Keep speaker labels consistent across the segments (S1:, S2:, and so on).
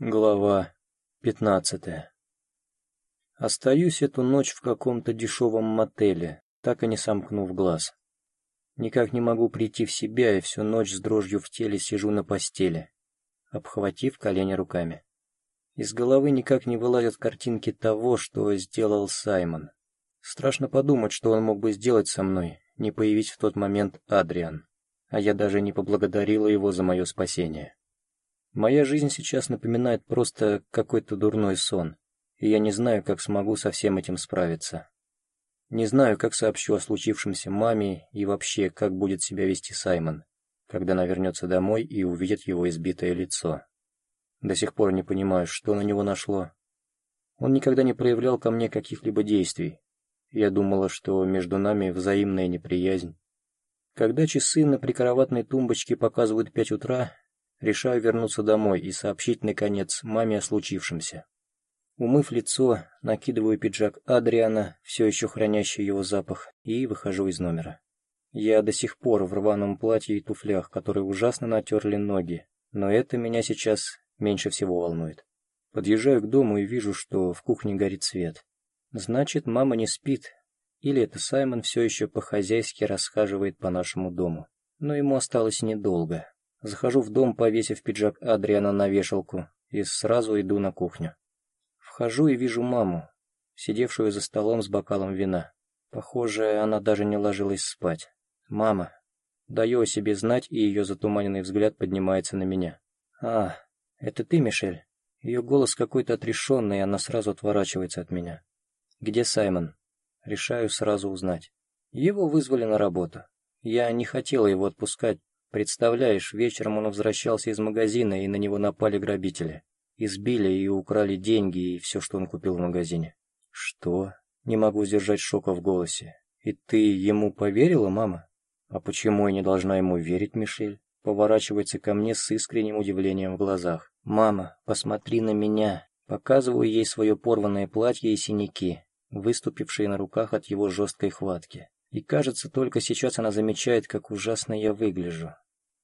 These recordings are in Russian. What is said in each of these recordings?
S1: Глава пятнадцатая Остаюсь эту ночь в каком-то дешевом мотеле, так и не сомкнув глаз. Никак не могу прийти в себя и всю ночь с дрожью в теле сижу на постели, обхватив колени руками. Из головы никак не вылазят картинки того, что сделал Саймон. Страшно подумать, что он мог бы сделать со мной, не появись в тот момент Адриан, а я даже не поблагодарила его за мое спасение. Моя жизнь сейчас напоминает просто какой-то дурной сон, и я не знаю, как смогу со всем этим справиться. Не знаю, как сообщу о случившемся маме и вообще, как будет себя вести Саймон, когда она вернется домой и увидит его избитое лицо. До сих пор не понимаю, что на него нашло. Он никогда не проявлял ко мне каких-либо действий. Я думала, что между нами взаимная неприязнь. Когда часы на прикроватной тумбочке показывают пять утра, решаю вернуться домой и сообщить, наконец, маме о случившемся. Умыв лицо, накидываю пиджак Адриана, все еще хранящий его запах, и выхожу из номера. Я до сих пор в рваном платье и туфлях, которые ужасно натерли ноги, но это меня сейчас меньше всего волнует. Подъезжаю к дому и вижу, что в кухне горит свет. Значит, мама не спит, или это Саймон все еще по-хозяйски расхаживает по нашему дому. Но ему осталось недолго. Захожу в дом, повесив пиджак Адриана на вешалку, и сразу иду на кухню. Вхожу и вижу маму, сидевшую за столом с бокалом вина. Похоже, она даже не ложилась спать. «Мама». Даю о себе знать, и ее затуманенный взгляд поднимается на меня. «А, это ты, Мишель?» Ее голос какой-то отрешенный, и она сразу отворачивается от меня. «Где Саймон?» Решаю сразу узнать. Его вызвали на работу. Я не хотела его отпускать. Представляешь, вечером он возвращался из магазина, и на него напали грабители. Избили и украли деньги и все, что он купил в магазине. Что? Не могу сдержать шока в голосе. И ты ему поверила, мама? А почему я не должна ему верить, Мишель? Поворачивается ко мне с искренним удивлением в глазах. «Мама, посмотри на меня!» Показываю ей свое порванное платье и синяки, выступившие на руках от его жесткой хватки. И кажется, только сейчас она замечает, как ужасно я выгляжу.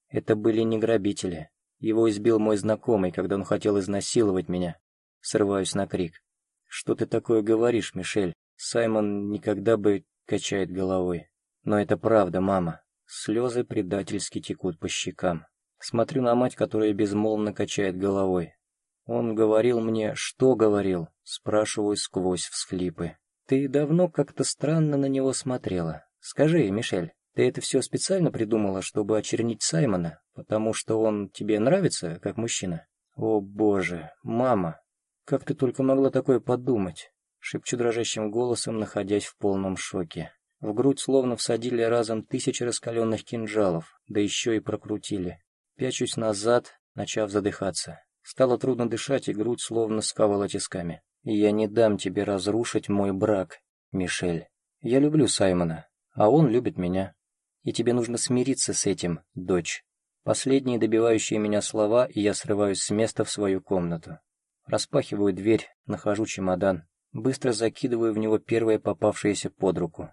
S1: Это были не грабители. Его избил мой знакомый, когда он хотел изнасиловать меня. Срываюсь на крик. «Что ты такое говоришь, Мишель? Саймон никогда бы...» качает головой. «Но это правда, мама». Слезы предательски текут по щекам. Смотрю на мать, которая безмолвно качает головой. Он говорил мне, что говорил, спрашиваю сквозь всхлипы. Ты давно как-то странно на него смотрела. Скажи, Мишель, ты это все специально придумала, чтобы очернить Саймона, потому что он тебе нравится, как мужчина? О боже, мама, как ты только могла такое подумать? Шепчу дрожащим голосом, находясь в полном шоке. В грудь словно всадили разом тысячи раскаленных кинжалов, да еще и прокрутили. Пячусь назад, начав задыхаться. Стало трудно дышать, и грудь словно сковала тисками. «Я не дам тебе разрушить мой брак, Мишель. Я люблю Саймона, а он любит меня. И тебе нужно смириться с этим, дочь. Последние добивающие меня слова, и я срываюсь с места в свою комнату. Распахиваю дверь, нахожу чемодан, быстро закидываю в него первое попавшееся под руку.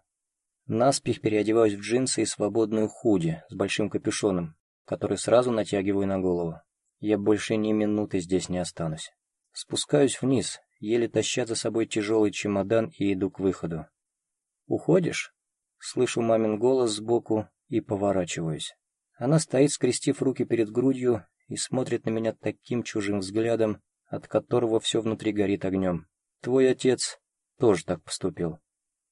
S1: Наспех переодеваюсь в джинсы и свободную худи с большим капюшоном, который сразу натягиваю на голову. Я больше ни минуты здесь не останусь. Спускаюсь вниз, еле таща за собой тяжелый чемодан и иду к выходу. «Уходишь?» Слышу мамин голос сбоку и поворачиваюсь. Она стоит, скрестив руки перед грудью, и смотрит на меня таким чужим взглядом, от которого все внутри горит огнем. Твой отец тоже так поступил.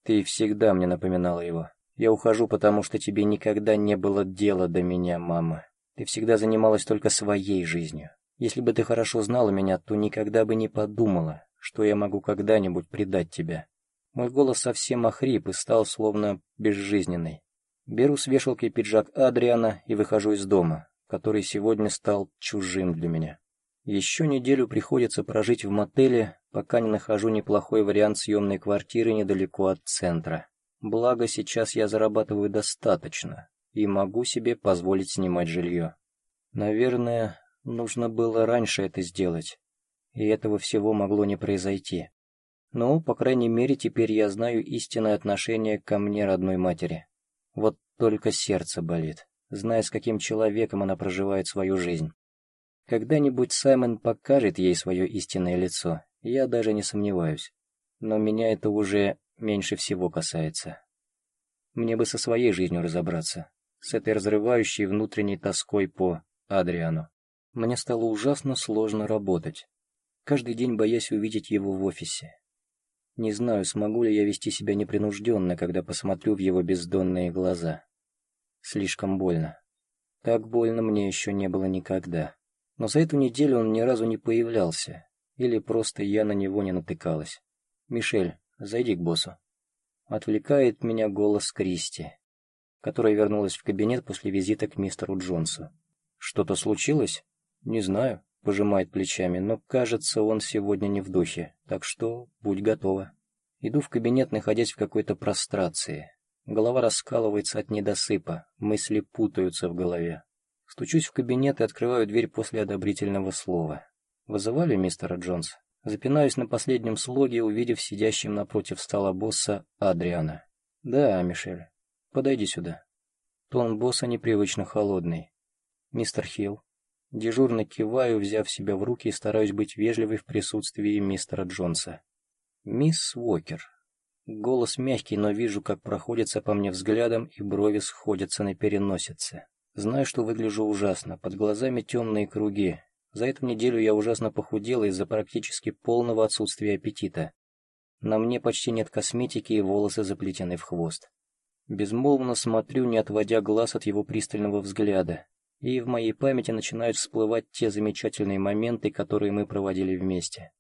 S1: Ты всегда мне напоминала его. Я ухожу, потому что тебе никогда не было дела до меня, мама. Ты всегда занималась только своей жизнью. Если бы ты хорошо знала меня, то никогда бы не подумала, что я могу когда-нибудь предать тебя. Мой голос совсем охрип и стал словно безжизненный. Беру с вешалки пиджак Адриана и выхожу из дома, который сегодня стал чужим для меня. Еще неделю приходится прожить в мотеле, пока не нахожу неплохой вариант съемной квартиры недалеко от центра. Благо, сейчас я зарабатываю достаточно и могу себе позволить снимать жилье. Наверное, нужно было раньше это сделать, и этого всего могло не произойти. Но, по крайней мере, теперь я знаю истинное отношение ко мне родной матери. Вот только сердце болит, зная, с каким человеком она проживает свою жизнь. Когда-нибудь Саймон покажет ей свое истинное лицо, я даже не сомневаюсь. Но меня это уже меньше всего касается. Мне бы со своей жизнью разобраться, с этой разрывающей внутренней тоской по Адриану. Мне стало ужасно сложно работать, каждый день боясь увидеть его в офисе. Не знаю, смогу ли я вести себя непринужденно, когда посмотрю в его бездонные глаза. Слишком больно. Так больно мне еще не было никогда. Но за эту неделю он ни разу не появлялся, или просто я на него не натыкалась. «Мишель, зайди к боссу». Отвлекает меня голос Кристи, которая вернулась в кабинет после визита к мистеру Джонсу. «Что-то случилось?» «Не знаю», — пожимает плечами, но, кажется, он сегодня не в духе, так что будь готова. Иду в кабинет, находясь в какой-то прострации. Голова раскалывается от недосыпа, мысли путаются в голове. Стучусь в кабинет и открываю дверь после одобрительного слова. «Вызывали мистера Джонс?» Запинаюсь на последнем слоге, увидев сидящим напротив стола босса Адриана. «Да, Мишель, подойди сюда». Тон босса непривычно холодный. «Мистер Хилл». Дежурно киваю, взяв себя в руки и стараюсь быть вежливой в присутствии мистера Джонса. «Мисс Уокер». Голос мягкий, но вижу, как проходится по мне взглядом, и брови сходятся на переносице. Знаю, что выгляжу ужасно, под глазами темные круги, за эту неделю я ужасно похудела из-за практически полного отсутствия аппетита. На мне почти нет косметики и волосы заплетены в хвост. Безмолвно смотрю, не отводя глаз от его пристального взгляда, и в моей памяти начинают всплывать те замечательные моменты, которые мы проводили вместе.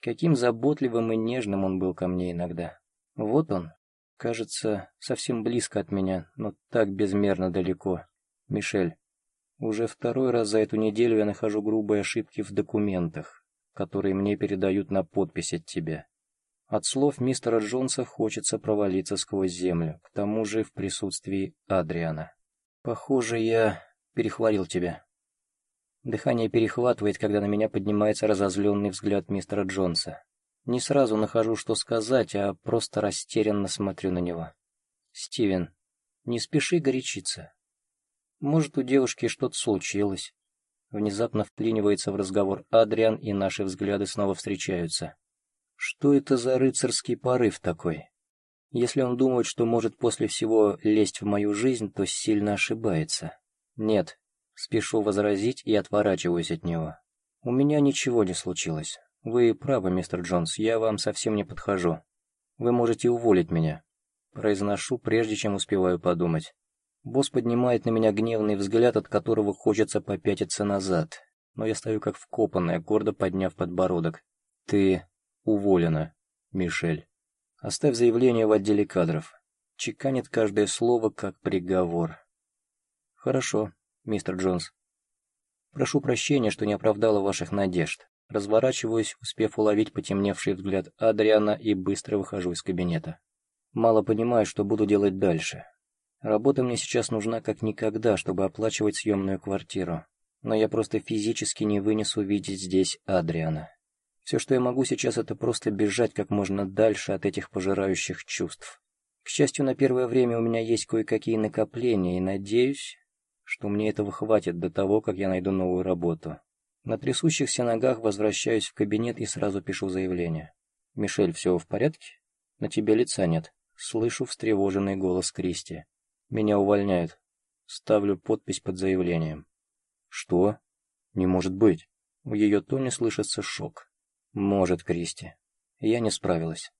S1: Каким заботливым и нежным он был ко мне иногда. Вот он, кажется, совсем близко от меня, но так безмерно далеко. Мишель. Уже второй раз за эту неделю я нахожу грубые ошибки в документах, которые мне передают на подпись от тебя. От слов мистера Джонса хочется провалиться сквозь землю, к тому же в присутствии Адриана. Похоже, я перехвалил тебя. Дыхание перехватывает, когда на меня поднимается разозленный взгляд мистера Джонса. Не сразу нахожу, что сказать, а просто растерянно смотрю на него. «Стивен, не спеши горячиться. Может, у девушки что-то случилось. Внезапно вклинивается в разговор Адриан, и наши взгляды снова встречаются. Что это за рыцарский порыв такой? Если он думает, что может после всего лезть в мою жизнь, то сильно ошибается. Нет, спешу возразить и отворачиваюсь от него. У меня ничего не случилось. Вы правы, мистер Джонс, я вам совсем не подхожу. Вы можете уволить меня. Произношу, прежде чем успеваю подумать. Босс поднимает на меня гневный взгляд, от которого хочется попятиться назад. Но я стою как вкопанная, гордо подняв подбородок. «Ты уволена, Мишель. Оставь заявление в отделе кадров». Чеканит каждое слово, как приговор. «Хорошо, мистер Джонс. Прошу прощения, что не оправдала ваших надежд. Разворачиваюсь, успев уловить потемневший взгляд Адриана и быстро выхожу из кабинета. Мало понимаю, что буду делать дальше. Работа мне сейчас нужна как никогда, чтобы оплачивать съемную квартиру. Но я просто физически не вынесу видеть здесь Адриана. Все, что я могу сейчас, это просто бежать как можно дальше от этих пожирающих чувств. К счастью, на первое время у меня есть кое-какие накопления, и надеюсь, что мне этого хватит до того, как я найду новую работу. На трясущихся ногах возвращаюсь в кабинет и сразу пишу заявление. «Мишель, все в порядке? На тебе лица нет». Слышу встревоженный голос Кристи. Меня увольняют. Ставлю подпись под заявлением. Что? Не может быть. В ее тоне слышится шок. Может, Кристи. Я не справилась.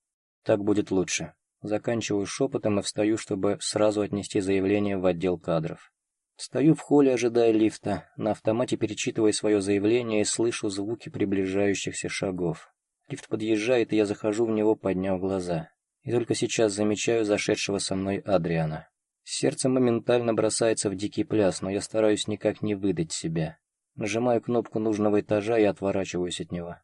S1: Так будет лучше. Заканчиваю шепотом и встаю, чтобы сразу отнести заявление в отдел кадров. Стою в холле, ожидая лифта, на автомате перечитывая свое заявление и слышу звуки приближающихся шагов. Лифт подъезжает, и я захожу в него, подняв глаза. И только сейчас замечаю зашедшего со мной Адриана. Сердце моментально бросается в дикий пляс, но я стараюсь никак не выдать себя. Нажимаю кнопку нужного этажа и отворачиваюсь от него.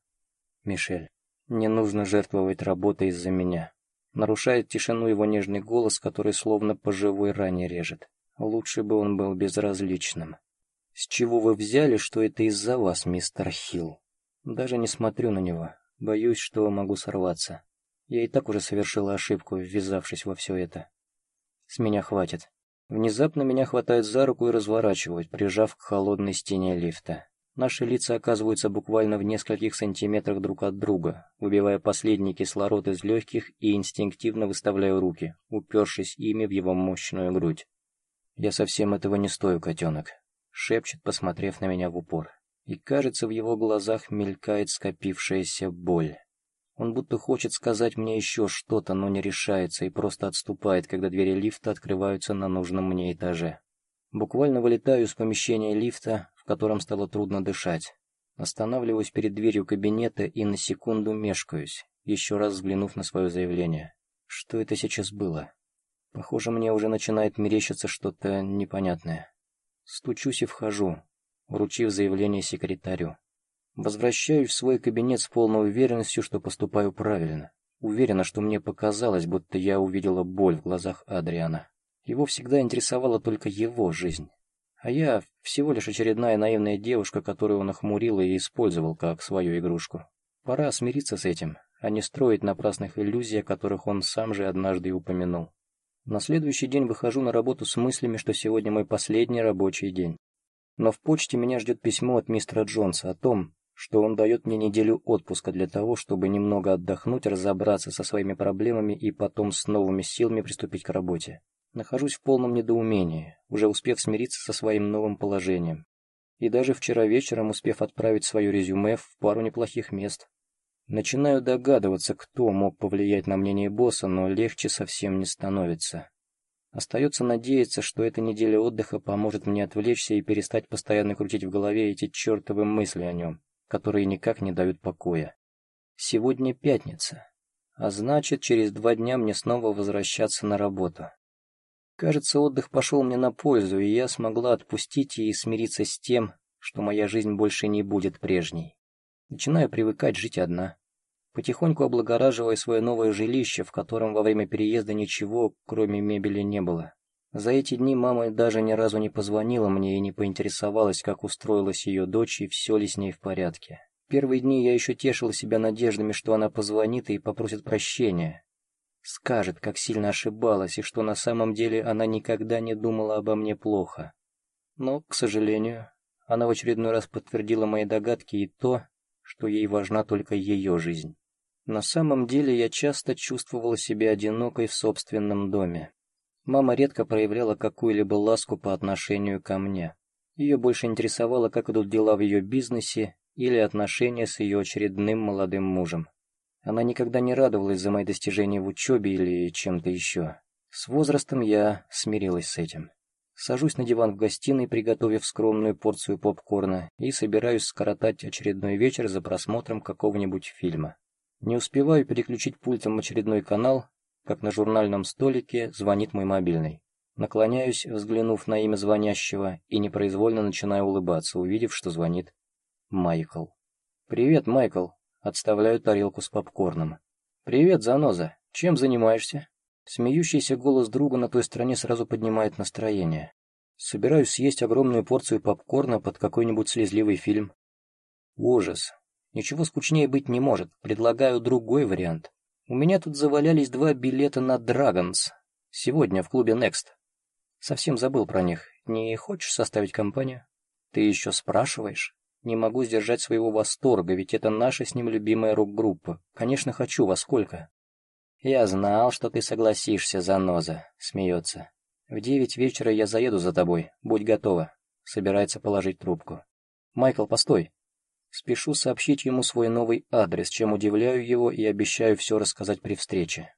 S1: «Мишель, не нужно жертвовать работой из-за меня». Нарушает тишину его нежный голос, который словно по живой ране режет. Лучше бы он был безразличным. «С чего вы взяли, что это из-за вас, мистер Хилл?» Даже не смотрю на него. Боюсь, что могу сорваться. Я и так уже совершила ошибку, ввязавшись во все это. С меня хватит. Внезапно меня хватают за руку и разворачивают, прижав к холодной стене лифта. Наши лица оказываются буквально в нескольких сантиметрах друг от друга, выбивая последний кислород из легких и инстинктивно выставляю руки, упершись ими в его мощную грудь. «Я совсем этого не стою, котенок», — шепчет, посмотрев на меня в упор. И кажется, в его глазах мелькает скопившаяся боль. Он будто хочет сказать мне еще что-то, но не решается и просто отступает, когда двери лифта открываются на нужном мне этаже. Буквально вылетаю из помещения лифта, в котором стало трудно дышать. Останавливаюсь перед дверью кабинета и на секунду мешкаюсь, еще раз взглянув на свое заявление. Что это сейчас было? Похоже, мне уже начинает мерещиться что-то непонятное. Стучусь и вхожу, вручив заявление секретарю. Возвращаюсь в свой кабинет с полной уверенностью, что поступаю правильно. Уверена, что мне показалось, будто я увидела боль в глазах Адриана. Его всегда интересовала только его жизнь. А я всего лишь очередная наивная девушка, которую он охмурил и использовал как свою игрушку. Пора смириться с этим, а не строить напрасных иллюзий, о которых он сам же однажды упомянул. На следующий день выхожу на работу с мыслями, что сегодня мой последний рабочий день. Но в почте меня ждет письмо от мистера Джонса о том, что он дает мне неделю отпуска для того, чтобы немного отдохнуть, разобраться со своими проблемами и потом с новыми силами приступить к работе. Нахожусь в полном недоумении, уже успев смириться со своим новым положением. И даже вчера вечером успев отправить свое резюме в пару неплохих мест. Начинаю догадываться, кто мог повлиять на мнение босса, но легче совсем не становится. Остается надеяться, что эта неделя отдыха поможет мне отвлечься и перестать постоянно крутить в голове эти чертовы мысли о нем, которые никак не дают покоя. Сегодня пятница, а значит, через два дня мне снова возвращаться на работу. Кажется, отдых пошел мне на пользу, и я смогла отпустить и смириться с тем, что моя жизнь больше не будет прежней. Начинаю привыкать жить одна. Потихоньку облагораживая свое новое жилище, в котором во время переезда ничего, кроме мебели, не было. За эти дни мама даже ни разу не позвонила мне и не поинтересовалась, как устроилась ее дочь и все ли с ней в порядке. Первые дни я еще тешила себя надеждами, что она позвонит и попросит прощения, скажет, как сильно ошибалась и что на самом деле она никогда не думала обо мне плохо. Но, к сожалению, она в очередной раз подтвердила мои догадки и то, что ей важна только ее жизнь. На самом деле я часто чувствовала себя одинокой в собственном доме. Мама редко проявляла какую-либо ласку по отношению ко мне. Ее больше интересовало, как идут дела в ее бизнесе или отношения с ее очередным молодым мужем. Она никогда не радовалась за мои достижения в учебе или чем-то еще. С возрастом я смирилась с этим. Сажусь на диван в гостиной, приготовив скромную порцию попкорна, и собираюсь скоротать очередной вечер за просмотром какого-нибудь фильма. Не успеваю переключить пультом очередной канал, как на журнальном столике звонит мой мобильный. Наклоняюсь, взглянув на имя звонящего, и непроизвольно начинаю улыбаться, увидев, что звонит Майкл. «Привет, Майкл», Отставляю тарелку с попкорном. «Привет, заноза. Чем занимаешься?» Смеющийся голос друга на той стороне сразу поднимает настроение. Собираюсь съесть огромную порцию попкорна под какой-нибудь слезливый фильм. Ужас. Ничего скучнее быть не может. Предлагаю другой вариант. У меня тут завалялись два билета на Dragons. Сегодня в клубе Next. Совсем забыл про них. Не хочешь составить компанию? Ты еще спрашиваешь? Не могу сдержать своего восторга, ведь это наша с ним любимая рок-группа. Конечно, хочу, во сколько? Я знал, что ты согласишься, заноза, смеется. В девять вечера я заеду за тобой, будь готова. Собирается положить трубку. Майкл, постой. Спешу сообщить ему свой новый адрес, чем удивляю его и обещаю все рассказать при встрече.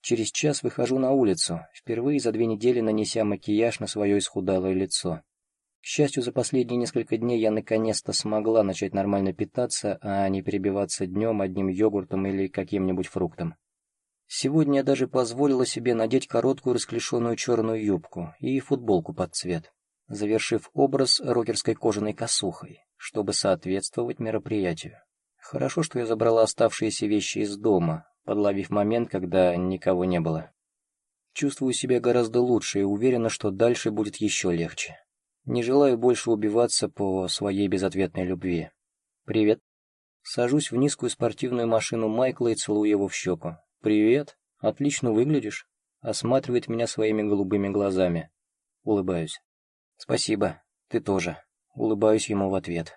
S1: Через час выхожу на улицу, впервые за две недели нанеся макияж на свое исхудалое лицо. К счастью, за последние несколько дней я наконец-то смогла начать нормально питаться, а не перебиваться днем одним йогуртом или каким-нибудь фруктом. Сегодня я даже позволила себе надеть короткую расклешенную черную юбку и футболку под цвет, завершив образ рокерской кожаной косухой, чтобы соответствовать мероприятию. Хорошо, что я забрала оставшиеся вещи из дома, подловив момент, когда никого не было. Чувствую себя гораздо лучше и уверена, что дальше будет еще легче. Не желаю больше убиваться по своей безответной любви. Привет. Сажусь в низкую спортивную машину Майкла и целую его в щеку. Привет. Отлично выглядишь. Осматривает меня своими голубыми глазами. Улыбаюсь. Спасибо. Ты тоже. Улыбаюсь ему в ответ.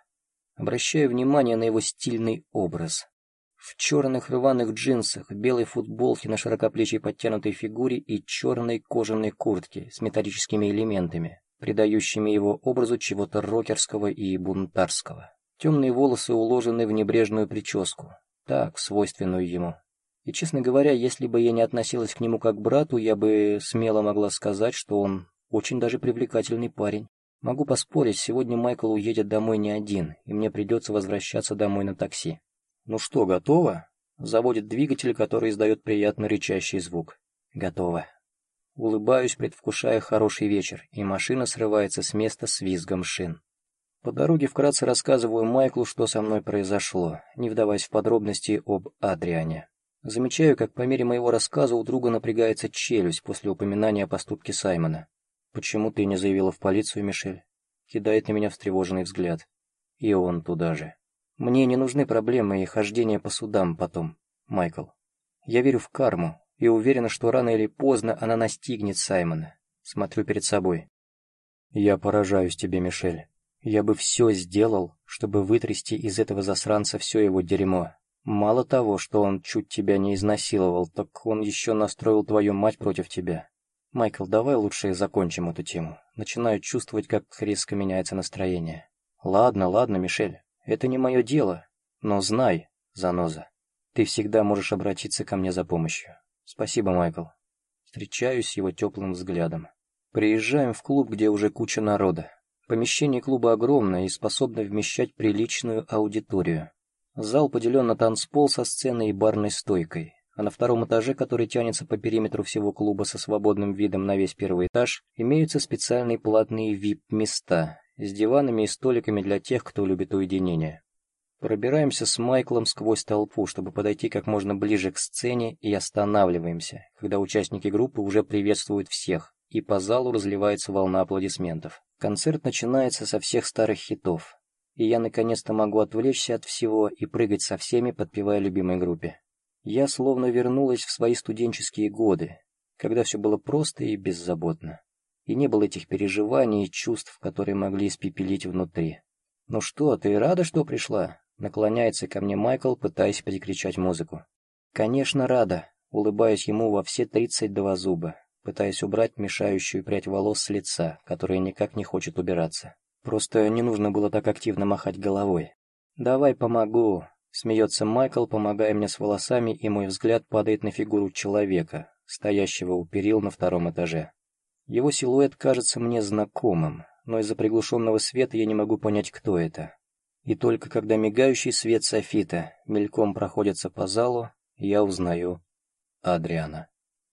S1: Обращаю внимание на его стильный образ. В черных рваных джинсах, белой футболке на широкоплечей подтянутой фигуре и черной кожаной куртке с металлическими элементами, придающими его образу чего-то рокерского и бунтарского. Темные волосы уложены в небрежную прическу, так, свойственную ему. И, честно говоря, если бы я не относилась к нему как к брату, я бы смело могла сказать, что он очень даже привлекательный парень. Могу поспорить, сегодня Майкл уедет домой не один, и мне придется возвращаться домой на такси. Ну что, готово? Заводит двигатель, который издает приятный рычащий звук. Готово. Улыбаюсь, предвкушая хороший вечер, и машина срывается с места с визгом шин. По дороге вкратце рассказываю Майклу, что со мной произошло, не вдаваясь в подробности об Адриане. Замечаю, как по мере моего рассказа у друга напрягается челюсть после упоминания о поступке Саймона. «Почему ты не заявила в полицию, Мишель?» Кидает на меня встревоженный взгляд. И он туда же. «Мне не нужны проблемы и хождение по судам потом, Майкл. Я верю в карму и уверена, что рано или поздно она настигнет Саймона. Смотрю перед собой. Я поражаюсь тебе, Мишель. Я бы все сделал, чтобы вытрясти из этого засранца все его дерьмо. Мало того, что он чуть тебя не изнасиловал, так он еще настроил твою мать против тебя. Майкл, давай лучше закончим эту тему. Начинаю чувствовать, как резко меняется настроение. Ладно, ладно, Мишель, это не мое дело. Но знай, заноза, ты всегда можешь обратиться ко мне за помощью. Спасибо, Майкл. Встречаюсь его теплым взглядом. Приезжаем в клуб, где уже куча народа. Помещение клуба огромное и способно вмещать приличную аудиторию. Зал поделен на танцпол со сценой и барной стойкой, а на втором этаже, который тянется по периметру всего клуба со свободным видом на весь первый этаж, имеются специальные платные VIP-места с диванами и столиками для тех, кто любит уединение. Пробираемся с Майклом сквозь толпу, чтобы подойти как можно ближе к сцене и останавливаемся, когда участники группы уже приветствуют всех, и по залу разливается волна аплодисментов. Концерт начинается со всех старых хитов, и я наконец-то могу отвлечься от всего и прыгать со всеми, подпевая любимой группе. Я словно вернулась в свои студенческие годы, когда все было просто и беззаботно, и не было этих переживаний и чувств, которые могли испепелить внутри. «Ну что, ты рада, что пришла?» Наклоняется ко мне Майкл, пытаясь перекричать музыку. «Конечно, рада», улыбаясь ему во все тридцать два зуба пытаясь убрать мешающую прядь волос с лица, которая никак не хочет убираться. Просто не нужно было так активно махать головой. «Давай помогу», — смеется Майкл, помогая мне с волосами, и мой взгляд падает на фигуру человека, стоящего у перил на втором этаже. Его силуэт кажется мне знакомым, но из-за приглушенного света я не могу понять, кто это. И только когда мигающий свет софита мельком проходится по залу, я узнаю Адриана.